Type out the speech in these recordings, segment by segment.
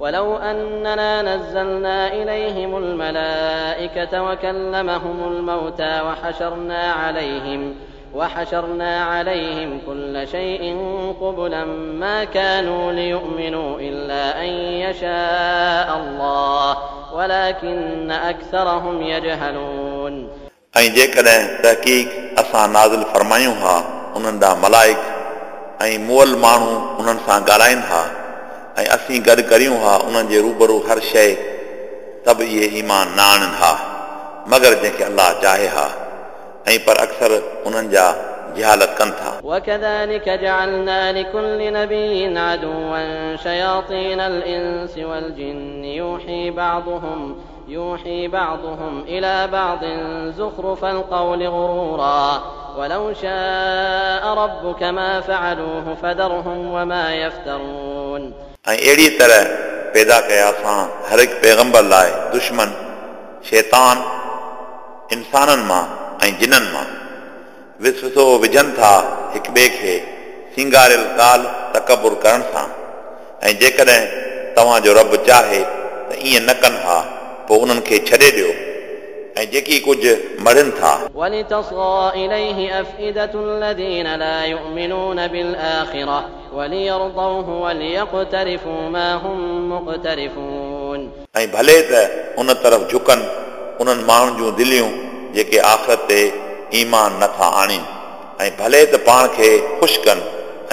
ولو أننا نزلنا إليهم الملائكة وكلمهم الموتى وحشرنا عليهم وحشرنا عليهم كل شيء قبلا ما كانوا ليؤمنوا إلا أن يشاء الله ولكن أكثرهم يجهلون ऐं जेकॾहिं तहक़ीक़ असां नाज़िल फरमायूं हा उन्हनि ॾांहुं मलाइक ऐं मुअल माण्हू उन्हनि सां ॻाल्हाइनि हा ऐं असीं गॾु करियूं हा उन्हनि जे रूबरू हर शइ त बि इहे ईमान न आणनि हा मगर जंहिंखे अलाह चाहे हा ऐं पर अक्सर उन्हनि जा जहालत कनि था وكذلك جعلنا لكل نبي عدوا شياطين الإنس والجن يوحي بعضهم يوحي بعضهم إلى بعض زخرف القول غرورا ولو شاء ربك ما فعلوه فذرهم وما يفترون ऐं अहिड़ी तरह पैदा कया असां हर हिकु पैगंबर लाइ दुश्मन शैतान इंसाननि मां ऐं जिननि मां विसविसो विझनि था हिक ॿिए खे सिंगारियल ॻाल्हि तकबुर करण सां ऐं जेकॾहिं तव्हांजो रब चाहे त ईअं न कनि हा पोइ उन्हनि खे छॾे ॾियो ऐं जेकी कुझु मढ़नि था ولتصغى إليه أفئدة الذين لا يؤمنون بالآخرة وليرضوه وليقترفوا ما هم مقترفون ऐं भले त उन तरफ़ झुकनि उन्हनि माण्हुनि जूं दिलियूं जेके आख़िरत ते ईमान नथा आणीनि ऐं भले त पाण खे ख़ुशि कनि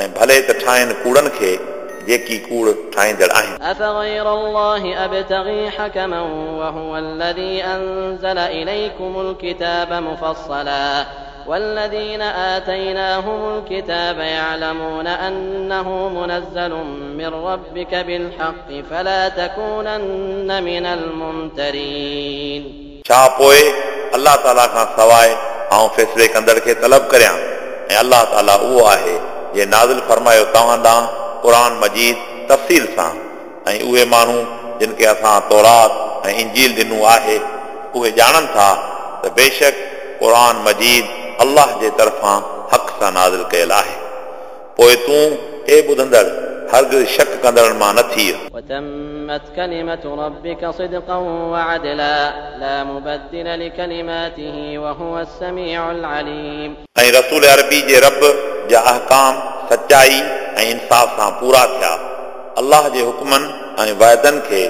ऐं भले त ठाहिनि कूड़नि खे जेकी कूड़ ठाहींदड़ आहिनि أفغير الله أبتغي حكما وهو الذي أنزل إليكم الكتاب مفصلا والذين آتيناهم الكتاب يعلمون أنه منزل من ربك بالحق فلا تكونن من الممترين छा पोइ अलाह ताला खां सवाइ आउं फ़ैसिले कंदड़ खे तलब करियां ऐं अलाह ताला उहो आहे जे नाज़िल फरमायो तव्हां ॾांहुं क़ुर मजीद तफ़सील सां ऐं उहे माण्हू जिन खे असां तौरात ऐं इंजील ॾिनो आहे उहे ॼाणनि था त बेशक क़ुर मजीद अलाह जे तरफ़ां हक़ सां नाज़िल कयल आहे पोइ तूं ए ॿुधंदड़ हरगिज़ शक कंदड़नि मां न थी وتمت كلمة ربك صدقا وعدلا لا مبدل لكلماته وهو السميع العليم ऐं रसूल अरबी जे रब जा अहकाम सचाई ऐं इंसाफ़ सां पूरा थिया अलाह जे हुकमनि ऐं वाइदनि खे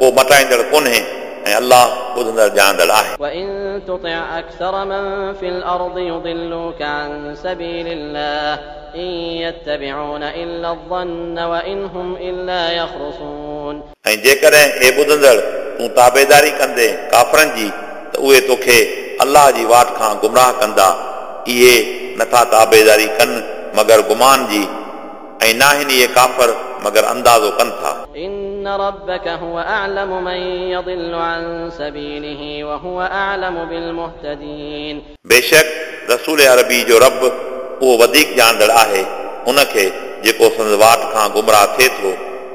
को मटाईंदड़ कोन्हे ऐं अलाह ॿुधंदड़ ॼाणंदड़ आहे وإن تطع أكثر من في الأرض يضلوك عن سبيل الله إن يتبعون إلا الظن وإن هم إلا يخرصون ऐं जेकॾहिं हे ॿुधंदड़ तूं ताबेदारी कंदे काफ़रनि जी त उहे तोखे अलाह जी वाट खां गुमराह कंदा इहे नथा ताबेदारी कनि मगर गुमान जी ऐं नाहिनि इहे काफ़र मगर अंदाज़ो कनि था إن ربك هو أعلم من يضل عن سبيله وهو أعلم بالمهتدين बेशक रसूल अरबी जो रब उहो वधीक ॼाणंदड़ आहे उनखे जेको संदि वाट खां गुमराह थिए थो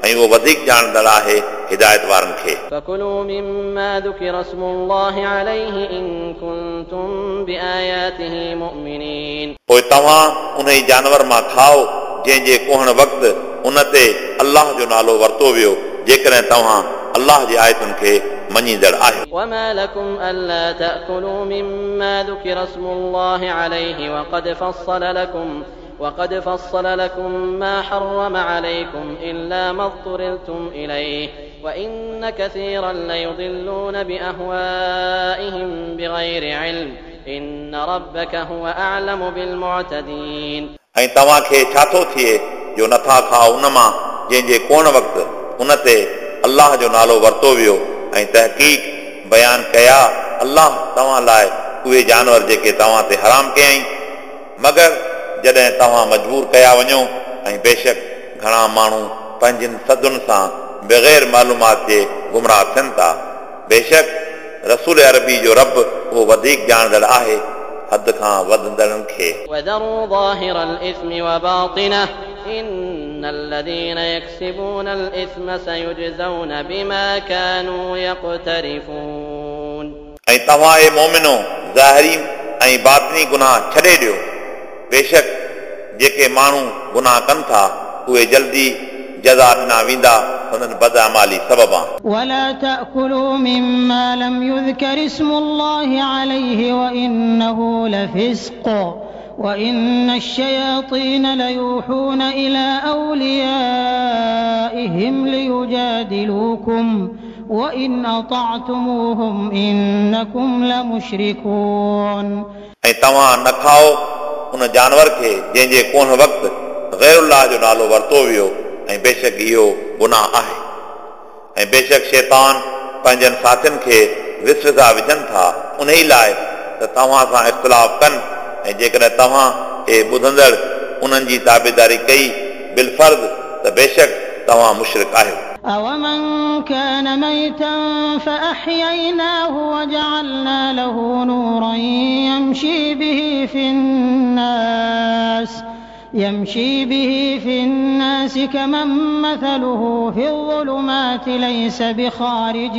ऐं उहो वधीक ॼाणंदड़ आहे हिदायत वारनि खे فكلوا مما ذكر اسم الله عليه إن كنتم بآياته مؤمنين पोइ तव्हां उन ई जानवर मां खाओ जंहिंजे कोहण वक़्तु उन ते अलाह जो नालो वरितो वियो जेकॾहिं तव्हां अलाह जी आयतुनि खे मञींदड़ आहियो وما لكم ألا تأكلوا مما ذكر اسم الله عليه وقد فصل لكم وقد فصل لكم ما حرم عليكم إلا ما اضطررتم إليه وإن كثيرا ليضلون بأهوائهم بغير علم إن ربك هو أعلم بالمعتدين ऐं तव्हांखे छा थो थिए जो नथा खाओ उन मां जंहिंजे कोन वक़्तु ان تي الله جو نالو ورتو ويو ۽ تحقيق بيان ڪيا الله توهان لاءِ اهي جانور جيڪي توهان تي حرام ڪيئي. مگر جڏهن توهان مجبور ڪيا وڃو ۽ بيشڪ گهڻا ماڻهو پنهنجن سڌن سان بغير معلومات جي گمراهه ٿين ٿا بيشڪ رسول عربي جو رب اهو وڌيڪ ڄاڻندڙ آهي حد کان وڌندڙن کي وذروا ظاهر الإثم وباطنه إن الذين يكسبون الإثم سيجزون بما كانوا يقترفون ऐं तव्हां ए मोमिनो ज़ाहिरी ऐं बातिनी गुनाह छॾे ॾियो बेशक जेके माण्हू गुनाह कनि था उहे जल्दी जज़ा ॾिना वेंदा संदन बदअमाली सबब आहे ولا تأكلوا مما لم يذكر اسم الله عليه وإنه لفسق وإن الشياطين ليوحون إلى أوليائهم ليجادلوكم وإن أطعتموهم إنكم لمشركون ऐं तव्हां न खाओ उन जानवर खे जंहिंजे कोन वक़्तु गैरुल्लाह जो नालो वरितो वियो ऐं बेशक इहो गुनाह आहे ऐं बेशक शैतान पंहिंजनि साथियुनि खे विसविधा विझनि था उन ई लाइ त तव्हां सां इख़्तिलाफ़ कनि ऐं जेकॾहिं तव्हां हे ॿुधंदड़ उन्हनि जी ताबेदारी कई बिलफर्द त बेशक तव्हां मुशरिक आहियो أَوَمَن كَانَ مَيْتًا فَأَحْيَيْنَاهُ وَجَعَلْنَا لَهُ نُورًا يَمْشِي بِهِ فِي النَّاسِ يمشي به في الناس كمن مثله في الظلمات ليس بخارج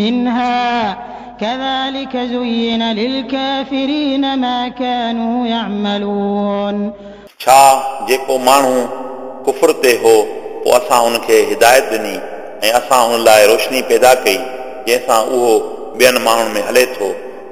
منها كذلك زين للكافرين ما كانوا يعملون छा जेको माण्हू कुफर ते हो पोइ असां हुनखे हिदायत ॾिनी ऐं असां हुन लाइ रोशनी पैदा कई जंहिंसां उहो ॿियनि माण्हुनि में हले थो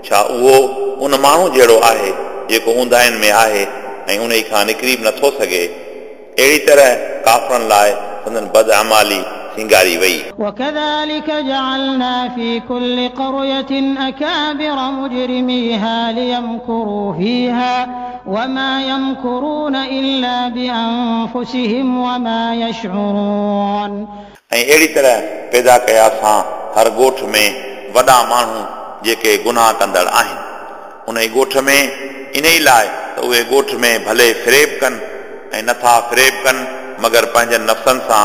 छा उहो उन माण्हू जहिड़ो आहे जेको ऊंदाहिनि में आहे ऐं उन खां निकिरी बि नथो सघे अहिड़ी तरह काफ़रनि लाइ संदन बदअमाली सिंगारी वई وكذلك جعلنا في كل قرية أكابر مجرميها ليمكروا فيها وما يمكرون إلا بأنفسهم وما يشعرون ऐं अहिड़ी तरह पैदा कया असां हर ॻोठ में वॾा माण्हू जेके गुनाह कंदड़ आहिनि उन ई ॻोठ में इन ई लाइ त उहे ॻोठ में भले फ़रेब कनि ऐं नथा फ़रेब कनि मगर पंहिंजनि नफ़्सनि सां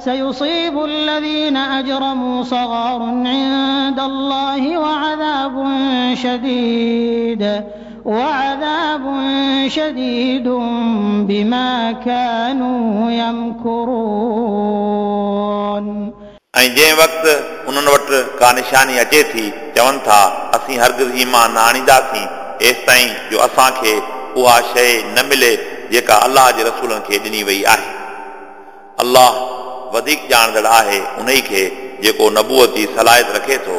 سيصيب الذين أجرموا صغار عند الله وعذاب شديد وعذاب شديد بما كانوا يمكرون ऐं जंहिं वक़्तु उन्हनि वटि का निशानी अचे थी चवनि था असीं हरगिज़ ईमान न आणींदासीं हेसि ताईं जो असांखे उहा शइ न मिले जेका अलाह जे रसूलनि खे ॾिनी वई आहे अलाह वधीक ॼाणंदड़ आहे उन ई खे जेको नबूअत जी सलाहियत रखे थो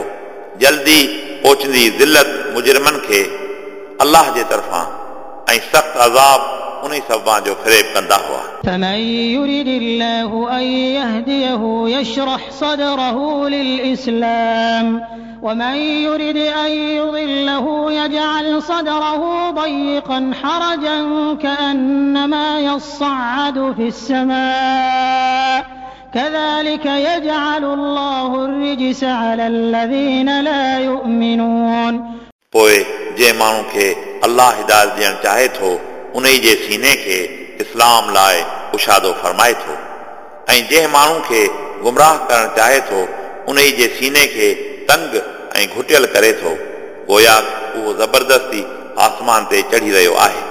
जल्दी पहुचंदी ज़िलत मुजरिमनि खे अलाह जे तरफ़ां ऐं सख़्तु अज़ाब उन सबबा जो फ़रेब कंदा हुआ فمن يرد الله أن يهديه يشرح صدره للإسلام ومن يرد أن يضله يجعل صدره ضيقا حرجا كأنما يصعد في السماء كذلك يجعل الله الرجس على الذين لا يؤمنون पोइ जंहिं माण्हू खे अलाह हिदायत ॾियणु चाहे थो उन ई जे सीने खे इस्लाम लाइ कुशादो फरमाए थो ऐं जंहिं माण्हू खे गुमराह करणु चाहे थो उन ई जे सीने खे तंग ऐं घुटियल करे थो गोया उहो ज़बरदस्ती आसमान ते चढ़ी रहियो आहे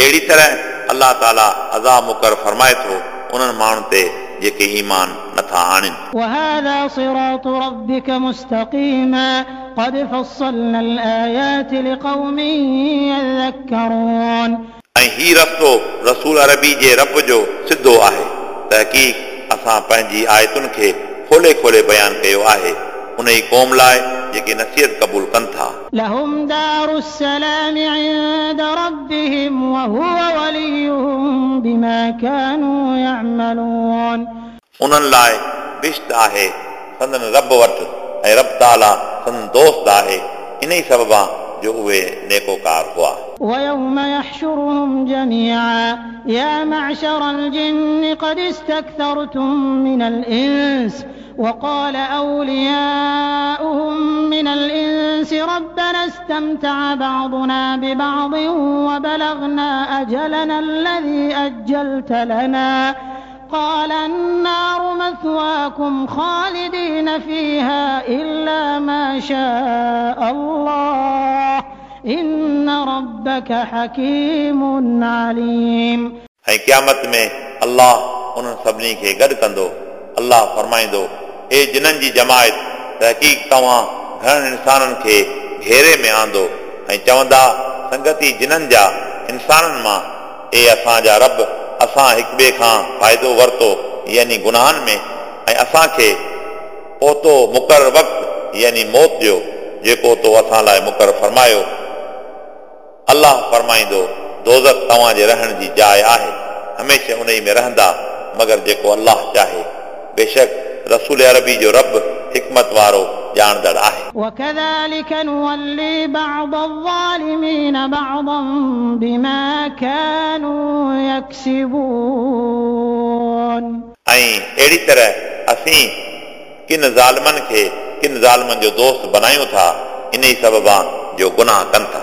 अहिड़ी तरह अलाह ताला अज़ा मुकर फरमाए थो उन्हनि माण्हुनि ते जेके ईमान नथा आणनि وهذا صراط ربك مستقيما قد فصلنا الآيات لقوم يذكرون ऐं ही रस्तो रसूल अरबी जे रब जो सिधो आहे तहक़ीक़ असां पंहिंजी आयतुनि खे खोले खोले बयानु कयो आहे उन ई क़ौम लाइ जेके नसीहत क़बूल कनि था لهم دار السلام عند ربهم وهو وليهم بما كانوا يعملون उन्हनि लाइ बिश्त आहे संदन रब वटि ऐं रब ताला संदन दोस्त आहे इन ई सबबा जो उहे नेकोकार हुआ ويوم يحشرهم جميعا يا معشر الجن قد استكثرتم من الإنس وقال أولياؤهم من الإنس ربنا استمتع بعضنا ببعض وبلغنا أجلنا الذي أجلت لنا قال النار مثواكم خالدين فيها إلا ما شاء الله إن ربك حكيم عليم ऐं क़यामत में अलाह उन्हनि सभिनी खे गॾु कंदो अलाह फरमाईंदो هي جنهن جي جماعت تحقيق توهان گهڻن انسانن کي گهيري ۾ آندو ۽ چوندا سنگت جنن جا انسانن مان اي اسان جا رب اسان هڪ ٻئي کان فائدو ورتو يعني گناهن ۾۽ اسان کي پوتو مقرر وقت يعني موت ڏيو جيڪو تو اسان لاءِ مقرر فرمايو الله فرمائيندو دوزخ توهان جي رهڻ جي جاءِ آهي هميشه ان ۾ رهندا مگر جيڪو الله چاهي बेशक रसूल अरबी जो रब हिकमत वारो ॼाणंदड़ आहे وكذلك نولي بعض الظالمين بعضا بما كانوا يكسبون ऐं अहिड़ी तरह असीं किन ज़ालमनि खे किन ज़ालमनि जो दोस्त बनायूं था इन ई सबबा जो गुनाह कनि था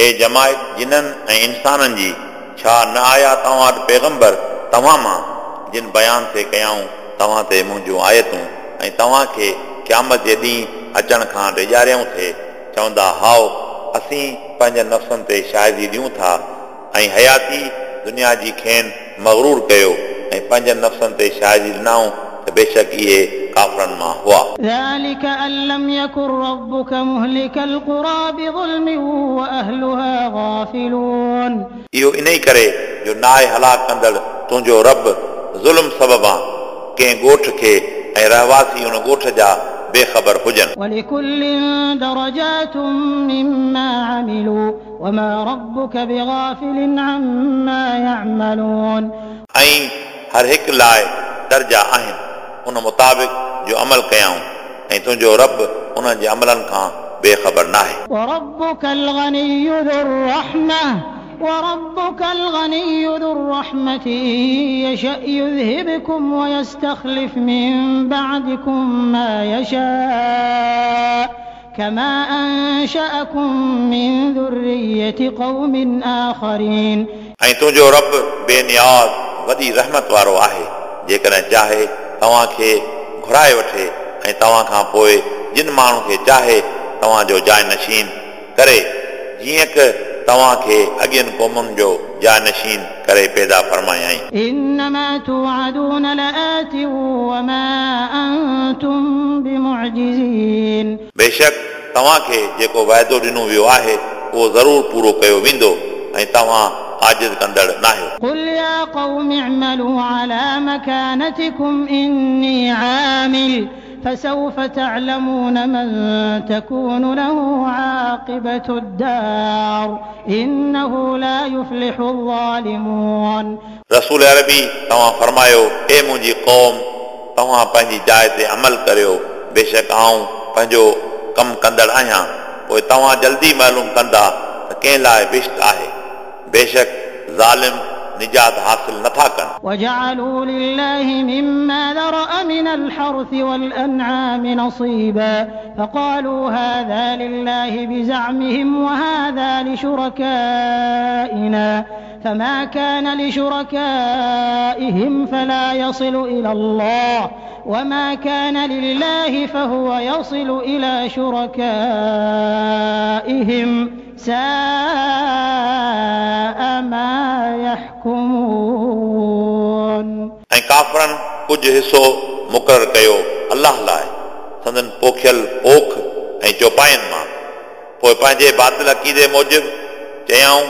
اي جماعت جنن ۽ انسانن جي ڇا نه آيا توهان وٽ پيغمبر توهان مان جن بيان ٿي ڪيائون توهان تي منهنجون آيتون ۽ توهان کي قيامت جي ڏينهن اچڻ کان ڏيڄاريون ٿي چوندا هائو اسين پنهنجي نفسن تي شاهدي ڏيون ٿا ۽ حياتي دنيا جي کين مغرور ڪيو ۽ پنهنجن نفسن تي شاهدي ڏنائون बेशक इहे काफ़रनि मां हुआ ذلك أن لم يكن ربك مهلك القرى بظلم وأهلها غافلون इहो इन ई करे जो नाए हलाक कंदड़ तुंहिंजो रब ज़ुल्म सबबा कंहिं ॻोठ खे ऐं रहवासी उन ॻोठ जा बेख़बर हुजनि ولكل درجات مما عملوا وما ربك بغافل عما يعملون ऐं हर हिकु लाइ दर्जा आहिनि उन मुताबिक़ जो अमल कयाऊं ऐं तुंहिंजो रब उन्हनि जे अमलनि खां बेख़बर नाहे وربك الغني ذو الرحمة وربك الغني ذو الرحمة إن يشأ يذهبكم ويستخلف من بعدكم ما يشاء كما أنشأكم من ذرية قوم آخرين ऐं तुंहिंजो रब बेनियाज़ वॾी रहमत वारो आहे जेकॾहिं चाहे तव्हांखे घुराए वठे ऐं तव्हां खां पोइ जिन माण्हू खे चाहे तव्हांजो जानशीन करे जीअं की तव्हांखे अॻियनि क़ौमुनि जो जानशीन करे पैदा फरमायाई إنما توعدون لآت وما أنتم بمعجزين बेशक तव्हांखे जेको वाइदो ॾिनो वियो आहे उहो ज़रूरु पूरो कयो वेंदो ऐं तव्हां आजिज़ कंदड़ नाहियो قل يا قوم اعملوا على مكانتكم إني عامل فسوف تعلمون من تكون له عاقبة الدار إنه لا يفلح الظالمون रसूल अरबी तव्हां फरमायो ए मुंहिंजी क़ौम तव्हां पंहिंजी जाइ ते अमल करियो बेशक आऊं पंहिंजो कमु कंदड़ आहियां पोइ तव्हां जल्दी मालूम कंदा त कंहिं लाइ बिश्त आहे बेशक ज़ालिम निजात हासिल नथा कनि وجعلوا لله مما ذرأ من الحرث والأنعام نصيبا فقالوا هذا لله بزعمهم وهذا لشركائنا فما كان لشركائهم فلا يصل إلى الله وما كان لله فهو يصل إلى شركائهم ساء ڪجهه حصو مقرر ڪيو الله لاءِ. سندن پوکيل پوک ۽ چوپائن مان. پوءِ پنهنجي باطل عقيدي موجب چيئون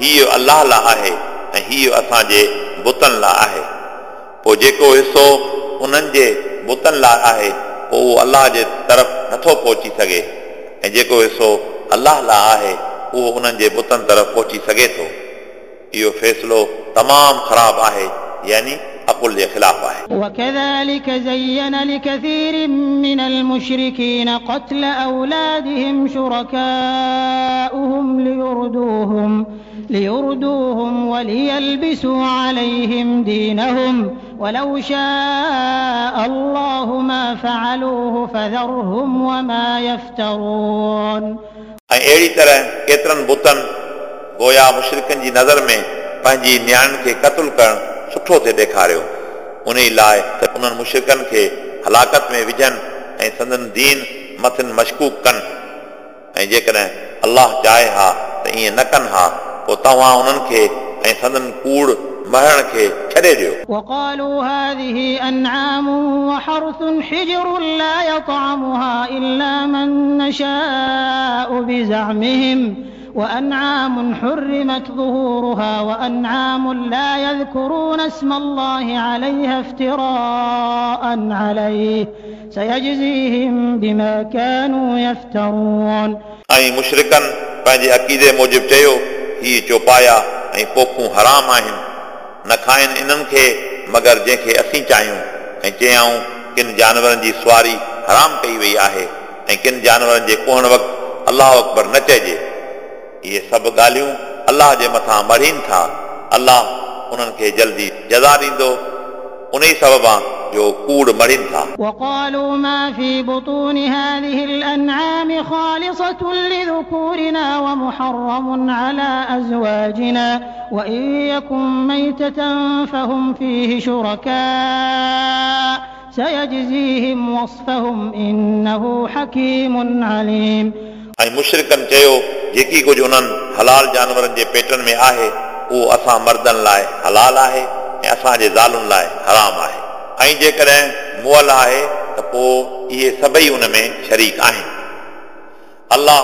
هيءُ الله لاءِ آهي ۽ هيءُ اسان جي بتن لاءِ آهي. پوءِ جيڪو حصو انهن جي بتن لاءِ آهي پوءِ اهو الله جي طرف نٿو پهچي سگهي. ۽ جيڪو حصو الله لاءِ آهي اهو انهن جي بتن طرف پهچي سگهي ٿو. اهو فيصلو تمام خراب آهي. يعني अकुल जे ख़िलाफ़ आहे وكذلك زين لكثير من المشركين قتل أولادهم شركاؤهم ليردوهم ليردوهم وليلبسوا عليهم دينهم ولو شاء الله ما فعلوه فذرهم وما يفترون ऐं अहिड़ी तरह केतिरनि बुतनि गोया मुशरिकनि जी नज़र में पंहिंजी नियाणियुनि खे क़तलु करणु सुठो थिए ॾेखारियो उन लाइ त उन्हनि मुशरिकनि खे हलाकत में विझनि ऐं संदन दीन मथनि मशकूक कनि ऐं जेकॾहिं अलाह चाहे हा त ईअं न कनि हा पोइ तव्हां उन्हनि खे ऐं संदन कूड़ मरण खे छॾे ॾियो وقالوا هذه أنعام وحرث حجر لا يطعمها إلا من نشاء بزعمهم وأنعام حرمت ظهورها وأنعام لا يذكرون اسم الله عليها افتراء عليه سيجزيهم بما كانوا يفترون ऐं मुशरिकनि पंहिंजे अक़ीदे मूजिबि चयो हीअ चौपाया ऐं पोखूं हराम आहिनि न खाइनि इन्हनि खे मगर जंहिंखे असीं चाहियूं ऐं चयऊं किन जानवरनि जी सुवारी हराम कई वई आहे ऐं किन जानवरनि जे कुहण वक़्तु अलाह अकबर न चइजे इहे सभु ॻाल्हियूं अलाह जे मथां मरीनि था अलाह उन्हनि खे जल्दी जज़ा ॾींदो उन ई सबबां जो कूड़ मरीनि था وقالوا ما في بطون هذه الأنعام خالصة لذكورنا ومحرم على أزواجنا وإن يكن ميتة فهم فيه شركاء سيجزيهم وصفهم إنه حكيم عليم ۽ مشرڪن چيو جيڪي ڪجهه انهن حلال جانورن جي پيٽن ۾ آهي اهو اسان مردن لاءِ حلال آهي ۽ اسان جي زالن لاءِ حرام آهي. ۽ جيڪڏهن مئل آهي ته پوءِ اهي سڀئي ان ۾ شريڪ آهن. الله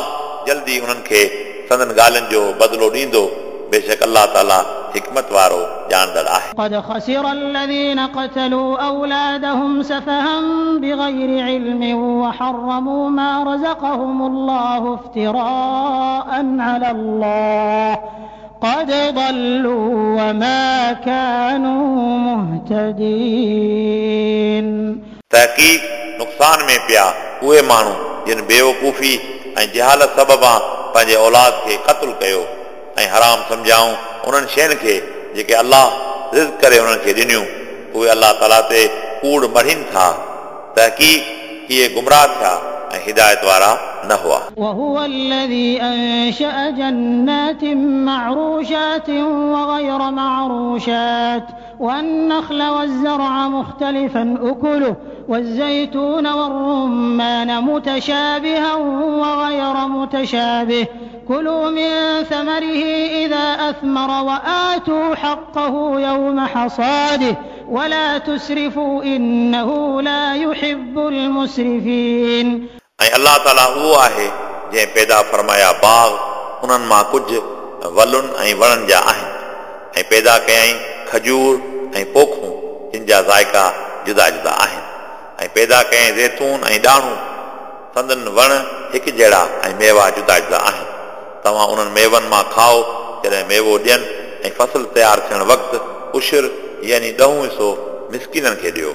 جلدي انهن کي سندن ڳالهين جو بدلو ڏيندو. بيشڪ الله تالا हिकमत वारो ॼाणंदड़ आहे قد خسر الذين قتلوا أولادهم سفها بغير علم وحرموا ما رزقهم الله افتراء على الله قد ضلوا وما كانوا مهتدين तहक़ीक़ नुक़सान में पिया उहे माण्हू जिन बेवकूफ़ी ऐं जहालत सबबां पंहिंजे औलाद खे क़तलु कयो ऐं हराम सम्झाऊं उन्हनि शयुनि खे जेके अलाह रिज़ करे उन्हनि खे ॾिनियूं उहे अलाह ताला ते कूड़ मढ़ीनि था तहक़ीक़ इहे गुमराह थिया ऐं हिदायत वारा न हुआ وهو الذي أنشأ جنات معروشات وغير معروشات والنخل والزرع مختلفا أكله والزيتون والرمان متشابها وغير متشابه كلوا من ثمره إذا أثمر وآتوا حقه يوم حصاده ولا تسرفوا إنه لا يحب المسرفين ऐं अलाह ताला उहो आहे जंहिं पैदा फरमाया बाग उन्हनि मां कुझु वलुनि ऐं वणनि जा आहिनि ऐं पैदा कयईं खजूर ऐं पोखूं जिन जा ज़ाइका जुदा जुदा आहिनि ऐं पैदा कयईं ज़ैतून ऐं ॾाणूं संदन वण हिकु जहिड़ा ऐं मेवा जुदा जुदा आहिनि तव्हां उन्हनि मेवनि मां खाओ जॾहिं मेवो ॾियनि ऐं फसल तयारु थियण वक़्तु उशर यानी ॾहों हिसो मिसकिननि खे ॾियो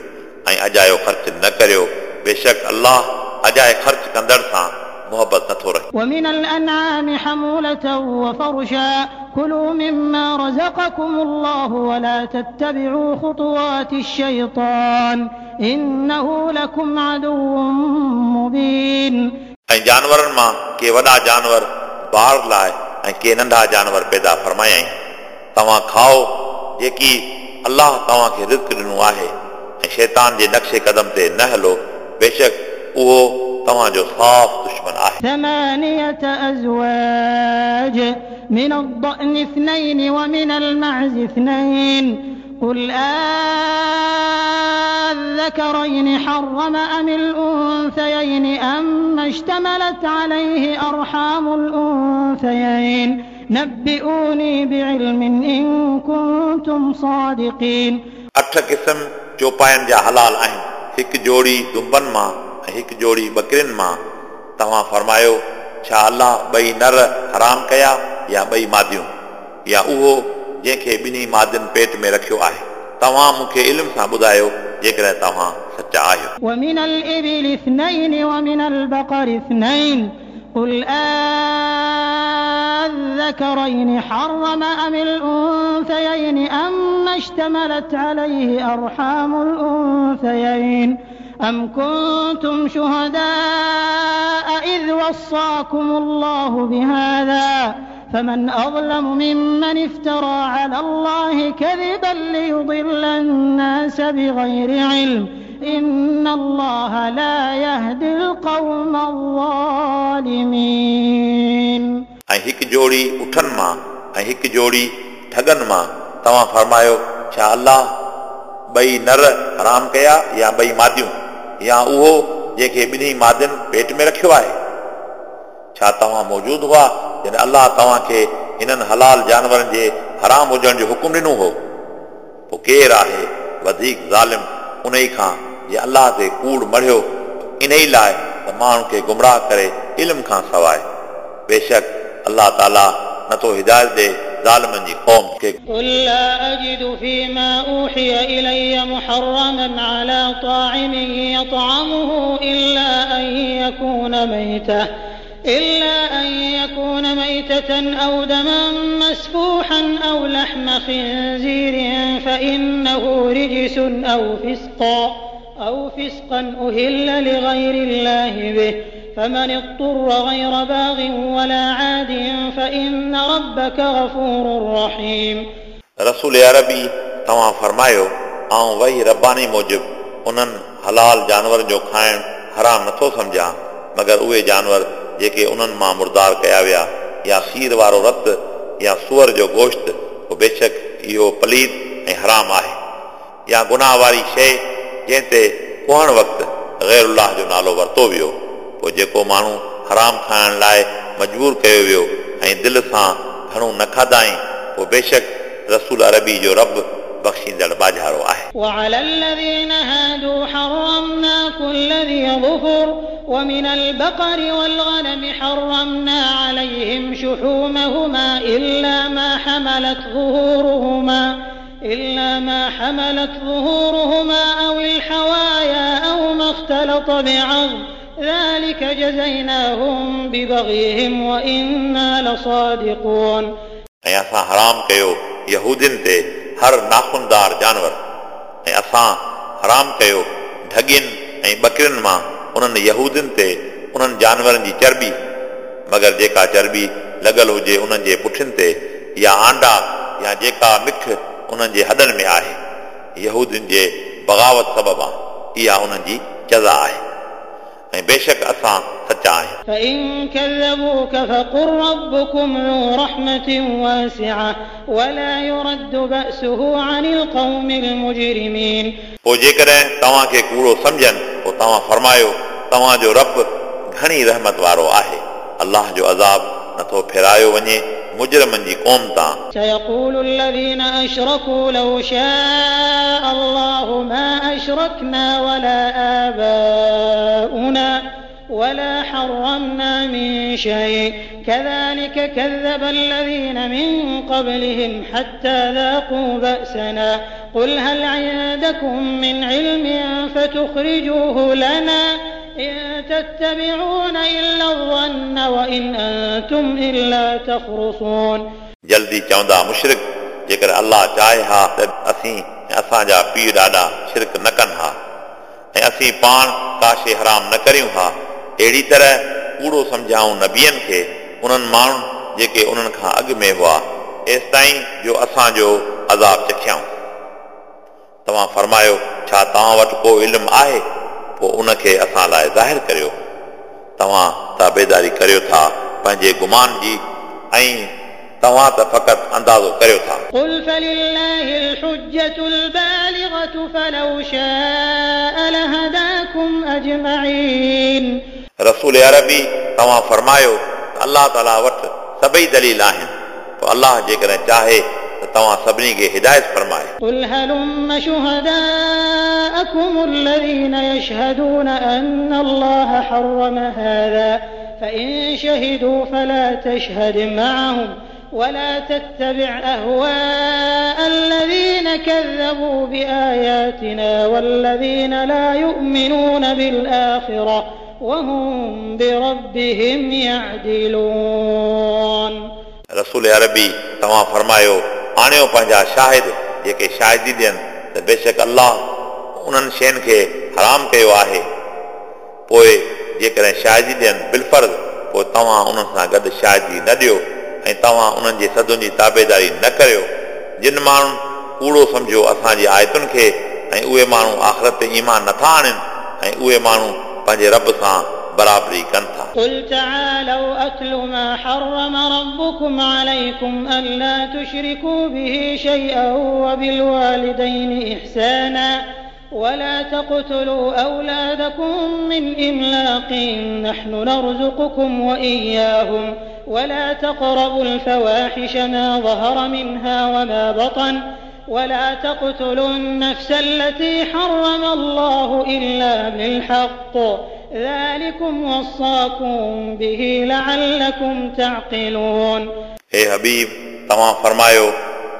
ऐं अजायो ख़र्च न करियो बेशक अलाह अजाए ख़र्च कंदड़ सां मुहबत नथो रखे ومن الأنعام حمولة وفرشا كلوا مما رزقكم الله ولا تتبعوا خطوات الشيطان إنه لكم عدو مبين ऐं जानवरनि मां के वॾा जानवर ॿार लाइ ऐं के नंढा जानवर पैदा फरमायई तव्हां खाओ जेकी अलाह तव्हांखे रिज़्क ॾिनो आहे ऐं शैतान जे नक्शे कदम ते न हलो बेशक उहो तव्हांजो साफ़ दुश्मन आहे ثمانية أزواج من الضأن اثنين ومن المعز اثنين قل آذكرين حرم أم الأنثيين أما اشتملت عليه أرحام الأنثيين نبئوني بعلم إن كنتم صادقين अठ क़िस्म चौपाइनि जा हलाल आहिनि हिकु जोड़ी दुंबनि मां ऐं हिकु जोड़ी बकरियुनि मां तव्हां फरमायो छा अलाह ॿई नर हराम कया या ॿई मादियूं या उहो जंहिंखे ॿिन्ही मादियुनि पेट में रखियो आहे तव्हां मूंखे इल्म सां ॿुधायो जेकॾहिं तव्हां सचा आहियो ومن الإبل اثنين ومن البقر اثنين قل الذكرين حرم أم الأنثيين أم اشتملت عليه أرحام الأنثيين أم كنتم شهداء إذ وصاكم الله بهذا فمن أظلم ممن افترى على الله كذبا ليضل الناس بغير علم إن الله لا يهدي القوم الظالمين ऐं हिकु जोड़ी उठनि मां ऐं हिकु जोड़ी ठगनि मां तव्हां फरमायो छा अलाह ॿई नर हराम कया या ॿई मादियूं या उहो जंहिंखे ॿिन्ही मादियुनि पेट में रखियो आहे छा तव्हां मौजूदु हुआ जॾहिं अलाह तव्हांखे हिननि हलाल जानवरनि जे हराम हुजण जो हुकुम ॾिनो हो पोइ केरु आहे वधीक ज़ालिम उन ई खां जे अलाह ते कूड़ मढ़ियो इन ई लाइ त माण्हुनि खे गुमराह करे इल्म खां सवाइ बेशक अलाह ताला नथो हिदायत ॾे ظالمن जी क़ौम खे قل لا أجد فيما أوحي إلي محرما على طاعم يطعمه إلا أن يكون ميتة إلا أن يكون ميتة أو دما مسفوحا أو لحم خنزير فإنه رجس أو فسقا أو فسقا أهل لغير الله به فمن اضطر غير باغ ولا عاد فإن ربك غفور رحيم रसूल अरबी तव्हां फरमायो ऐं वही रबानी मूजिबि उन्हनि हलाल जानवरनि जो खाइणु हराम नथो सम्झां मगर उहे जानवर जेके उन्हनि मां मुर्दार कया विया या सीर वारो रत या सूअर जो गोश्त पोइ बेशक इहो पलीद ऐं हराम आहे या गुनाह वारी शइ जंहिं ते कुहण वक़्तु ग़ैरुल्लाह जो नालो वरितो वियो पोइ जेको माण्हू हराम खाइण लाइ मजबूर कयो वियो ऐं दिलि सां घणो न खाधाई पोइ बेशक रसूल अरबी जो रब बख़्शींदड़ बाज़ारो आहे وعلى الذين هادوا حرمنا كل ذي ظفر ومن البقر والغنم حرمنا عليهم شحومهما إلا ما حملت ظهورهما إلا ما حملت ظهورهما أو الحوايا أو ما اختلط بعظم ذلك جزيناهم ببغيهم وإنا لصادقون ऐं असां हराम कयो यहूदियुनि ते हर नाखुनदार जानवर ऐं असां हराम कयो ढगियुनि ऐं ॿकरियुनि मां उन्हनि यहूदियुनि ते उन्हनि जानवरनि जी चर्बी मगर जेका चर्बी लॻल हुजे उन्हनि जे पुठियुनि ते या आंडा या जेका मिठ उन्हनि जे हॾनि में आहे यहूदियुनि जे बग़ावत सबबु आहे इहा उन्हनि जी जज़ा आहे ऐं बेशक असां सचा आहियूं فإن كذبوك فقل ربكم ذو رحمة واسعة ولا يرد بأسه عن القوم المجرمين पोइ जेकॾहिं तव्हांखे कूड़ो सम्झनि पोइ तव्हां फरमायो तव्हांजो रब घणी रहमत वारो आहे अलाह जो अज़ाब नथो फेरायो वञे मुजरमनि जी क़ौम तां سيقول الذين أشركوا لو شاء الله ما أشركنا ولا آباؤنا ولا حرمنا من شيء كذلك كذب الذين من قبلهم حتى ذاقوا بأسنا قل هل عندكم من علم فتخرجوه لنا إن تتبعون إلا الظن وإن أنتم إلا تخرصون जल्दी चवंदा मुशरिक जेकर अलाह चाहे हा त असीं ऐं असांजा पीउ ॾाढा शिरक न कनि हा ऐं असीं पाण का शइ हराम न करियूं हा अहिड़ी तरह कूड़ो सम्झाऊं नबियनि खे उन्हनि माण्हुनि जेके उन्हनि खां अॻु में हुआ एसि ताईं जो असांजो अज़ाब चखियाऊं तव्हां फरमायो छा तव्हां वटि को इल्मु आहे पोइ उनखे असां लाइ ज़ाहिर करियो तव्हां ताबेदारी करियो था पंहिंजे गुमान जी ऐं तव्हां त फ़क़ति अंदाज़ो करियो था قل فلله الحجة البالغة فلو شاء لهداكم أجمعين रसूल अरबी तव्हां फरमायो त अलाह ताला वटि सभई दलील आहिनि पोइ अलाह जेकॾहिं चाहे त तव्हां सभिनी खे हिदायत फरमाए قل هلم شهداءكم الذين يشهدون أن الله حرم هذا فإن شهدوا فلا تشهد معهم ولا تتبع أهواء الذين كذبوا بآياتنا والذين لا يؤمنون بالآخرة وهم بربهم يعدلون रसूल अरबी तव्हां फरमायो آڻيو پنهنجا شاهد جيڪي شاهدي ڏين ته بيشڪ الله انهن شين کي حرام ڪيو آهي. پوءِ جيڪڏهن شاهدي ڏين بالفرض پوءِ توهان انهن سان گڏ شاهدي نه ڏيو ۽ توهان انهن جي سڌن جي تابيداري نه ڪريو. جن ماڻهن ڪوڙو سمجهو اسان جي آيتن کي ۽ اهي ماڻهو آخرت تي ايمان نٿا آڻن ۽ اهي ماڻهو پنهنجي رب سان برابری کن تھا۔ قل تعالوا أكل ما حرم ربكم عليكم ألا تشركوا به شيئا وبالوالدين إحسانا ولا تقتلوا أولادكم من إملاق نحن نرزقكم وإياهم ولا تقربوا الفواحش ما ظهر منها وما بطن ولا تقتلوا النفس التي حرم الله إلا بالحق ذلكم وصاكم به لعلكم تعقلون اے حبیب तव्हां फरमायो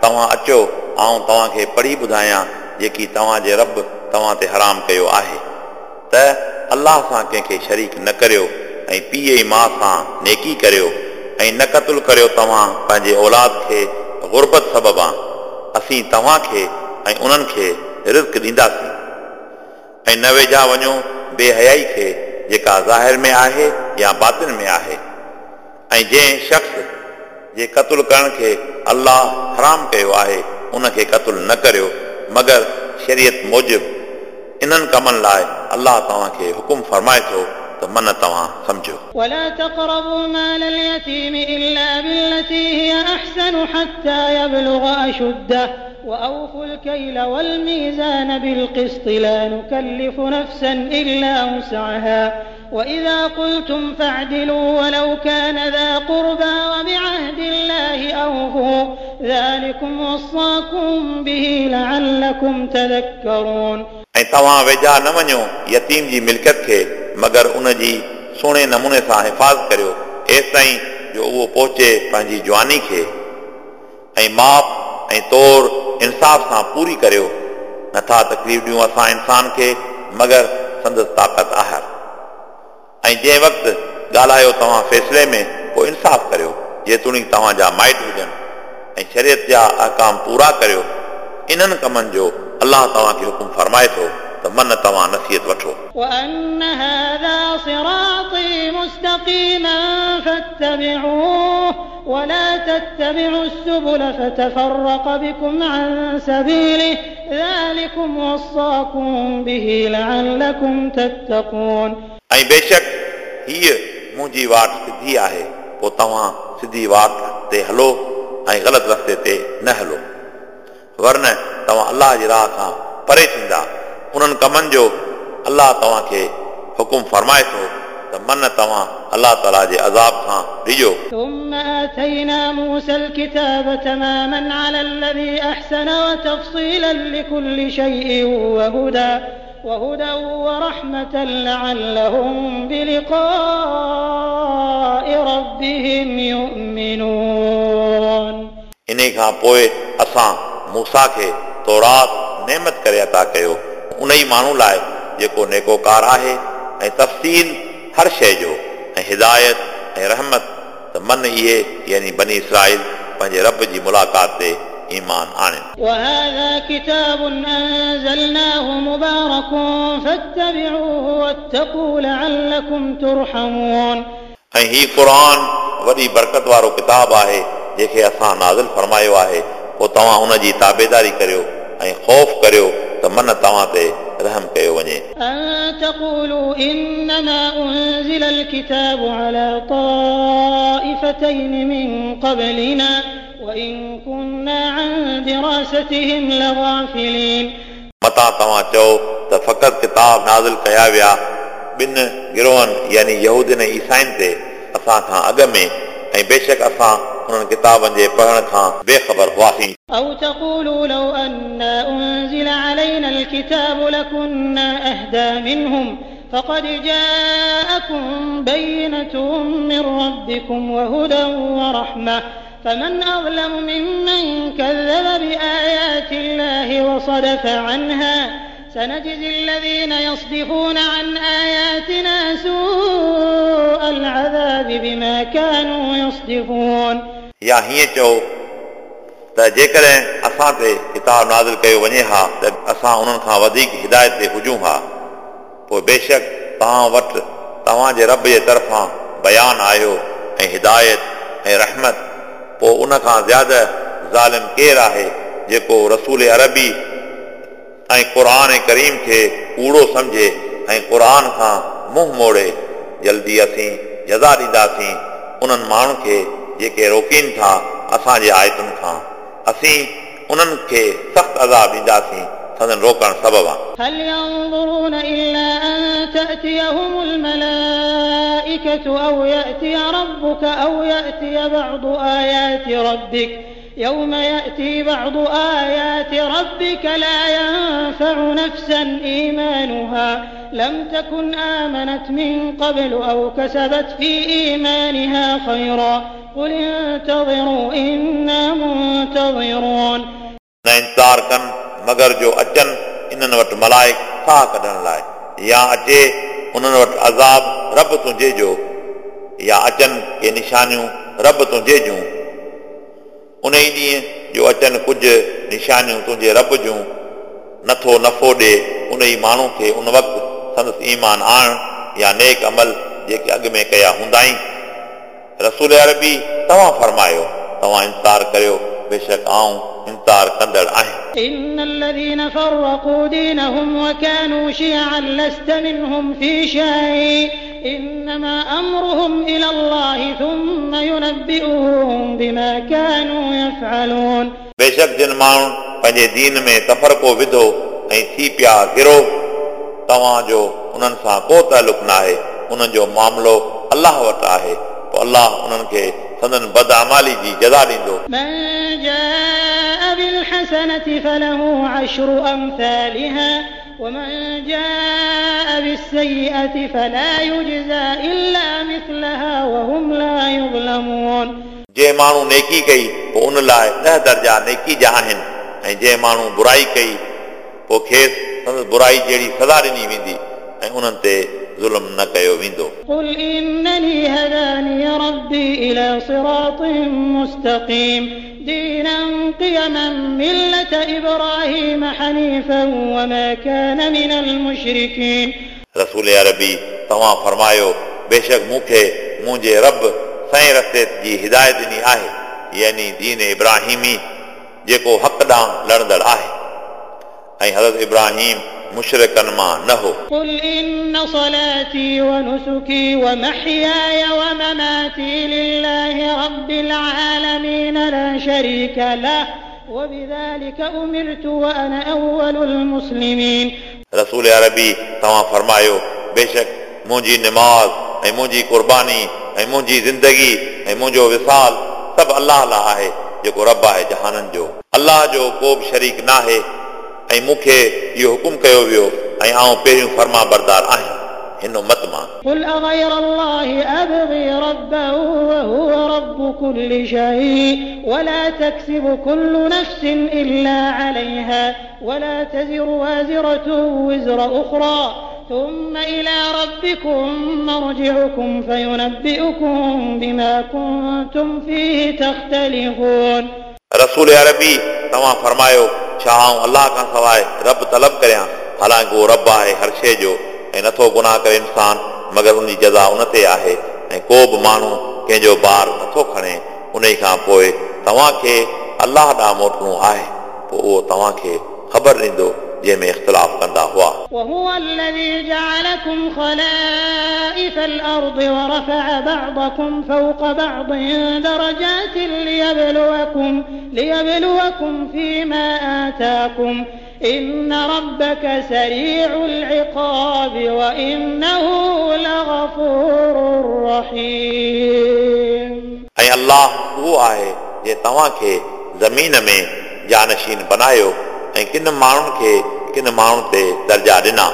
तव्हां अचो आऊं तव्हांखे पढ़ी ॿुधायां जेकी तव्हांजे रब तव्हां ते हराम कयो आहे त अलाह सां कंहिंखे शरीक न करियो ऐं पीउ ऐं माउ सां नेकी करियो ऐं न क़तलु करियो तव्हां पंहिंजे औलाद खे गुरबत सबबु اسين توهان کي ۽ انهن کي رزق ڏينداسين. ۽ نه ويجها وڃو بي حيائي کي جيڪا ظاهر ۾ آهي يا باطن ۾ آهي. ۽ جنهن شخص جي قتل ڪرڻ کي الله حرام ڪيو آهي ان کي قتل نه ڪريو مگر شريعت موجب. انهن ڪمن لاءِ الله توهان کي حڪم فرمائي ٿو त मन तव्हां सम्झो ولا تقربوا مال اليتيم إلا بالتي هي أحسن حتى يبلغ أشده وأوفوا الكيل والميزان بالقسط لا نكلف نفسا إلا وسعها وإذا قلتم فاعدلوا ولو كان ذا قربى وبعهد الله أوفوا ذلكم وصاكم به لعلكم تذكرون ऐं तव्हां वेझा न वञो यतीम जी मिल्कियत खे मगर उन जी सुहिणे नमूने सां हिफ़ाज़ करियो एसि ताईं जो उहो पहुचे पंहिंजी जवानी खे ऐं माप ऐं तौर انصاف سان پوري ڪريو نٿا تڪليف ڏيون اسان انسان کي مگر سندس طاقت آهي ۽ جنهن وقت ڳالهايو توهان فيصلي ۾ پوءِ انصاف ڪريو جيتوڻي توهان جا مائٽ هجن ۽ شرييت جا اهڪام پورا ڪريو انهن ڪمن جو الله توهان کي حڪم فرمائي ٿو त मन तव्हां नसीहत वठो وأن هذا صراطي مستقيما فاتبعوه ولا تتبعوا السبل فتفرق بكم عن سبيله ذلكم وصاكم به لعلكم تتقون ऐं बेशक हीअ मुंहिंजी वाट सिधी आहे पोइ तव्हां सिधी वाट ते हलो ऐं ग़लति रस्ते ते न हलो वरन तव्हां अलाह जी राह खां परे थींदा उन्हनि कमनि जो अलाह तव्हांखे हुकुम फरमाए थो त मन तव्हां अलाह ताला जे अज़ाब खां डिॼो ثم آتينا موسى الكتاب تماما على الذي أحسن وتفصيلا لكل شيء وهدى وهدى ورحمة لعلهم بلقاء ربهم يؤمنون इन खां पोइ असां मूसा खे तौरात नेमत करे अता कयो उन ई माण्हू लाइ जेको नेकोकार आहे ऐं तफ़सील हर शइ जो ऐं हिदायत ऐं रहमत त मन इहे यानी बनी इसराइल पंहिंजे रब जी मुलाक़ात ते ईमान आणनि وهذا كتاب أنزلناه مبارك فاتبعوه واتقوا لعلكم ترحمون ऐं हीउ क़ुर वॾी बरकत वारो किताबु आहे जंहिंखे असां नाज़िल फरमायो आहे पोइ तव्हां उन जी ताबेदारी करियो ऐं ख़ौफ़ करियो त मन तव्हां ते रहम कयो वञे أن تقولوا إنما أنزل الكتاب على طائفتين من قبلنا وإن كنا عن دراستهم لغافلين मता तव्हां चओ त फ़क़ति किताब नाज़िल कया विया ॿिनि गिरोहनि यानी यहूदिन ऐं ईसाइन ते असां खां अॻ में ऐं बेशक असां انهن کتابن جي پڙهڻ کان بے خبر أو تقولوا لو ان انزل علينا الكتاب لكنا اهدى منهم فقد جاءكم بينة من ربكم وهدى ورحمة فمن أظلم ممن كذب بآيات الله وصدف عنها سنجزي الذين يصدفون عن آياتنا سوء العذاب بما كانوا يصدفون या हीअं चओ त जेकॾहिं असां ते किताब नाज़िल कयो वञे हा त असां उन्हनि खां वधीक हिदायत ते हुजूं हा पोइ बेशक तव्हां वटि तव्हांजे रब जे तरफ़ां बयानु आयो ऐं हिदायत ऐं रहमत पोइ उन खां ज़्यादा ज़ालिम केरु आहे जेको रसूल अरबी ۽ قر ڪريم کي ڪوڙو سمجهي ۽ قر کان منهن موڙي جلدي اسين جزا ڏينداسين انهن ماڻهن کي جيڪي روڪين ٿا اسان جي آيتن کان. اسين انهن کي سخت عذاب ڏينداسين سندن روڪڻ سبب ينظرون إلا أن تأتيهم الملائكة أو يأتي ربك أو يأتي بعض آيات ربك يوم يأتي بعض آيات ربك لا ينفع نفسا إيمانها لم تكن آمنت من قبل أو كسبت في إيمانها خيرا قل انتظروا إنا منتظرون इंतज़ार कनि मगर जो अचनि इन्हनि वटि मलाइक साह कढण लाइ या अचे उन्हनि वटि अज़ाब रब तुंहिंजे जो या अचनि के निशानियूं रब तुंहिंजे जूं उन ई ॾींहुं जो अचनि कुझु निशानियूं तुंहिंजे रब जूं नथो नफ़ो ॾे उन ई माण्हू खे उन वक़्तु संदसि ईमान आण या नेक अमल जेके अॻु में कया हूंदा रसूल अरबी तव्हां फरमायो तव्हां इंतज़ारु करियो बेशक आऊं इंतज़ारु कंदड़ आहियां إن الذين فرقوا دينهم وكانوا شيعا لست منهم في شيء إنما أمرهم إلى الله ثم ينبئهم بما كانوا يفعلون बेशक जिन माण्हुनि पंहिंजे दीन में तफ़रको विधो ऐं थी पिया गिरो तव्हांजो उन्हनि सां को तालुक न आहे उन्हनि जो मामिलो अलाह वटि आहे पोइ अलाह उन्हनि खे संदन बदअमाली जी जज़ा ॾींदो بالحسنة فله عشر أمثالها ومن جاء بالسيئة فلا يجزى إلا مثلها وهم لا يظلمون जे माण्हू नेकी कई पोइ उन लाइ ॾह दर्जा नेकी जा आहिनि ऐं जंहिं माण्हू बुराई कई पोइ खेसि संदसि बुराई जहिड़ी सज़ा ॾिनी वेंदी ऐं उन्हनि ते ظلم न कयो वेंदो قل إنني هداني ربي إلى صراط مستقيم دينا قيما ملة إبراهيم حنيفا وما كان من المشركين रसूल अरबी तव्हां फरमायो बेशक मूंखे मुंहिंजे रब सही रस्ते जी हिदायत ॾिनी आहे यानी दीन इब्राहिमी जेको हक़ ॾांहुं लड़ंदड़ आहे ऐं हज़रत इब्राहिम मुशरकनि मां न हो قل إن صلاتي ونسكي ومحياي ومماتي لله رب العالمين لا شريك له وبذلك أمرت وأنا أول المسلمين रसूल अरबी तव्हां फरमायो बेशक मुंहिंजी निमाज़ ऐं मुंहिंजी क़ुर्बानी ऐं मुंहिंजी ज़िंदगी ऐं मुंहिंजो विसाल सभु अलाह लाइ आहे जेको रब आहे जहाननि जो अलाह जो को बि शरीक न आहे ऐं मूंखे इहो हुकुम कयो वियो ऐं आउं पहिरियों फर्मा बरदार आहियां हिन मत मां قل أغير الله أبغي ربا وهو رب كل شيء ولا تكسب كل نفس إلا عليها ولا تزر وازرة وزر أخرى ثم إلى ربكم مرجعكم فينبئكم بما كنتم فيه تختلفون रसूल अरबी तव्हां फरमायो ڇا آئون الله کان سواءِ رب طلب ڪريان. حالانڪه اهو رب آهي هر شيءِ جو ۽ نٿو گناهه ڪري انسان مگر ان جي جزا ان تي آهي. ۽ ڪو به ماڻهو ڪنهن جو ٻار نٿو کڻي. ان کان پوءِ توهان کي الله ڏانهن موٽڻو آهي. پوءِ اهو توهان کي خبر ڏيندو जंहिंमें इख़्तिलाफ़ कंदा हुआ وهو الذي جعلكم خلائف الأرض ورفع بعضكم فوق بعض درجات ليبلوكم, ليبلوكم فيما آتاكم إن ربك سريع العقاب وإنه لغفور رحيم ऐं अलाह उहो आहे जे तव्हांखे ज़मीन में जानशीन बनायो ۽ ڪن ماڻهن کي ڪن ماڻهن تي درجا ڏنا.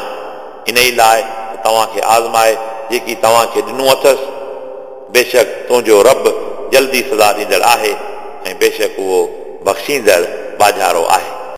ان ئي لاءِ توهان کي آزمائي جيڪي توهان کي ڏنو اٿس. بيشڪ تنهنجو رب جلدي سزا ڏيندڙ آهي ۽ بيشڪ اهو بخشيندڙ بازارو آهي